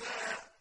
النِّسَاءَ